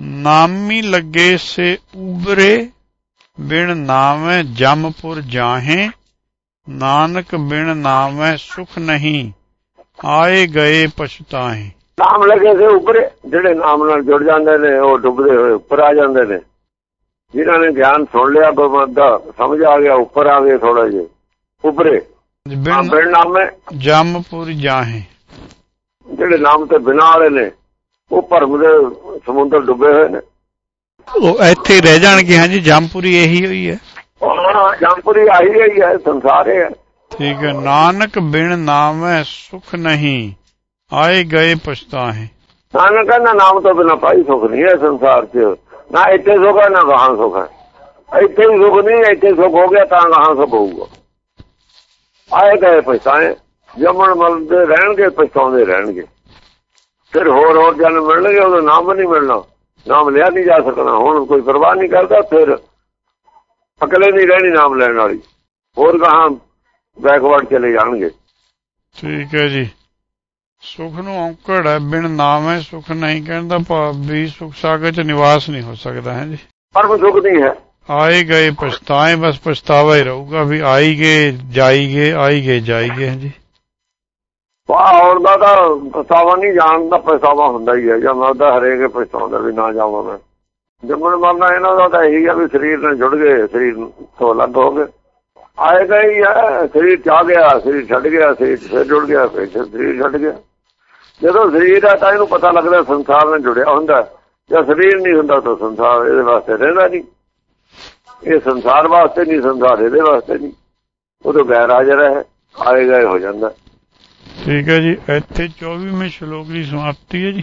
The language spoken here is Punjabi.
ਨਾਮੀ ਲੱਗੇ ਸੇ ਉਬਰੇ ਬਿਨ ਨਾਮੈ ਜਮਪੁਰ ਜਾਹੇ ਨਾਨਕ ਬਿਨ ਨਾਮੈ ਸੁਖ ਨਹੀਂ ਆਏ ਗਏ ਪਛਤਾਹੇ। ਨਾਮ ਲੱਗੇ ਸੇ ਉੱਪਰੇ ਜਿਹੜੇ ਨਾਮ ਨਾਲ ਜੁੜ ਜਾਂਦੇ ਨੇ ਉਹ ਡੁੱਬਦੇ ਹੋਏ ਉੱਪਰ ਆ ਜਾਂਦੇ ਨੇ। ਜਿਨ੍ਹਾਂ ਨੇ ਗਿਆਨ ਸੁਣ ਲਿਆ ਗੁਰਮਤਿ ਦਾ ਸਮਝ ਆ ਗਿਆ ਉੱਪਰ ਆ ਗਏ ਥੋੜਾ ਜਿਹਾ। ਉੱਪਰੇ ਬਿਨ ਬਿਨ ਨਾਮੇ ਜਮਪੁਰ ਜਾਹੇ। ਜਿਹੜੇ ਨਾਮ ਤੇ ਬਿਨਾਂ ਵਾਲੇ ਨੇ ਉਹ ਭਰਮ ਦੇ ਸਮੁੰਦਰ ਡੁੱਬੇ ਹੋਏ ਨੇ। ਉਹ ਇੱਥੇ ਹੀ ਰਹਿ ਜਾਣਗੇ ਹਾਂਜੀ ਜਮਪੁਰੀ ਇਹੀ ਹੋਈ ਹੈ। ਹਾਂ ਜੰਪੁਰੀ ਆਹੀ ਰਹੀ ਹੈ ਸੰਸਾਰ ਹੈ। ਠੀਕ ਹੈ ਨਾਨਕ ਬਿਨ ਨਾਮੈ ਸੁਖ ਨਹੀਂ ਆਏ ਗਏ ਪਛਤਾਹੇ। ਨਾਨਕ ਕਹਿੰਦਾ ਨਾਮ ਤੋਂ ਬਿਨਾਂ ਪਾਈ ਸੁਖ ਨਹੀਂ ਹੈ ਸੰਸਾਰ 'ਚ। ਨਾ ਇੱਥੇ ਸੁਖ ਹੈ ਨਾ ਗਾਹਾਂ ਸੁਖ ਹੈ। ਇੱਥੇ ਹੀ ਸੁਖ ਨਹੀਂ ਇੱਥੇ ਸੁਖ ਹੋ ਗਿਆ ਤਾਂ ਗਾਹਾਂ ਸੁਖ ਹੋਊਗਾ। ਆਏ ਗਏ ਪਛਤਾਏ ਜੰਮਣ ਮਰਦੇ ਰਹਿਣਗੇ ਪਛਤਾਉਂਦੇ ਰਹਿਣਗੇ। ਫਿਰ ਹੋਰ ਹੋਰ ਜਨਮ ਮਿਲਣਗੇ ਉਹਦਾ ਨਾਮ ਨਹੀਂ ਮਿਲਣਾ। ਨਾਮ ਲਿਆ ਨਹੀਂ ਜਾ ਸਕਣਾ। ਹੁਣ ਕੋਈ ਪਰਵਾਹ ਨਹੀਂ ਕਰਦਾ ਫਿਰ ਅਕਲੇ ਨਹੀਂ ਰਹਿਣੀ ਨਾਮ ਲੈਣ ਵਾਲੀ। ਹੋਰ ਗਾਹਾਂ ਬੈਕਵਰਡ ਚਲੇ ਜਾਣਗੇ। ਠੀਕ ਹੈ ਜੀ। ਸੁਖ ਨੂੰ ਔਂਕੜ ਹੈ ਬਿਨ ਨਾਮੈ ਸੁਖ ਨਹੀਂ ਕਹਿਣ ਦਾ ਭਾਵ ਵੀ ਸੁਖ ਸਾਗਰ ਚ ਨਿਵਾਸ ਨਹੀਂ ਹੋ ਸਕਦਾ ਹੈ ਜੀ। ਪਰਮ ਸੁਖ ਨਹੀਂ ਹੈ। ਆਏ ਗਏ ਪਛਤਾਏ ਬਸ ਪਛਤਾਵਾ ਹੀ ਰਹੂਗਾ ਵੀ ਆਈ ਗਏ ਜਾਈ ਗਏ ਆਈ ਗਏ ਜਾਈ ਗਏ ਜੀ। ਵਾਹ ਹੋਰ ਦਾ ਤਾਂ ਪਛਤਾਵਾ ਨਹੀਂ, ਜਾਣ ਦਾ ਪਛਤਾਵਾ ਹੁੰਦਾ ਹੀ ਹੈ। ਜਾਂ ਮਰਦਾ ਹਰੇਕ ਪਛਤਾਉਂਦਾ ਵੀ ਨਾ ਜਾਵਾਂ ਮੈਂ। ਜੰਮਣ ਮਰਨਾ ਇਹਨਾਂ ਦਾ ਤਾਂ ਇਹੀ ਆ ਵੀ ਸਰੀਰ ਨਾਲ ਜੁੜ ਗਏ, ਸਰੀਰ ਤੋਂ ਅਲੱਗ ਹੋ ਗਏ। ਆਏ ਗਏ ਹੀ ਆ, ਸਰੀਰ ਚ ਗਿਆ, ਸਰੀਰ ਛੱਡ ਗਿਆ, ਸਰੀਰ ਫਿਰ ਜੁੜ ਗਿਆ, ਫਿਰ ਸਰੀਰ ਛੱਡ ਗਿਆ। ਜਦੋਂ ਸਰੀਰ ਆ ਤਾਂ ਇਹਨੂੰ ਪਤਾ ਲੱਗਦਾ ਸੰਸਾਰ ਨਾਲ ਜੁੜਿਆ ਹੁੰਦਾ। ਜਦ ਸਰੀਰ ਨਹੀਂ ਹੁੰਦਾ ਤਾਂ ਸੰਸਾਰ ਇਹਦੇ ਵਾਸਤੇ ਰਹਿੰਦਾ ਨਹੀਂ। ਇਹ ਸੰਸਾਰ ਵਾਸਤੇ ਨਹੀਂ, ਸੰਸਾਰ ਇਹਦੇ ਵਾਸਤੇ ਨਹੀਂ। ਉਦੋਂ ਗੈਰ ਹਾਜ਼ਰ ਹੈ, ਆਏ ਗਏ ਹੋ ਜਾਂਦਾ। ਠੀਕ ਹੈ ਜੀ ਇੱਥੇ 24ਵੇਂ ਸ਼ਲੋਕ ਦੀ ਸਮਾਪਤੀ ਹੈ ਜੀ।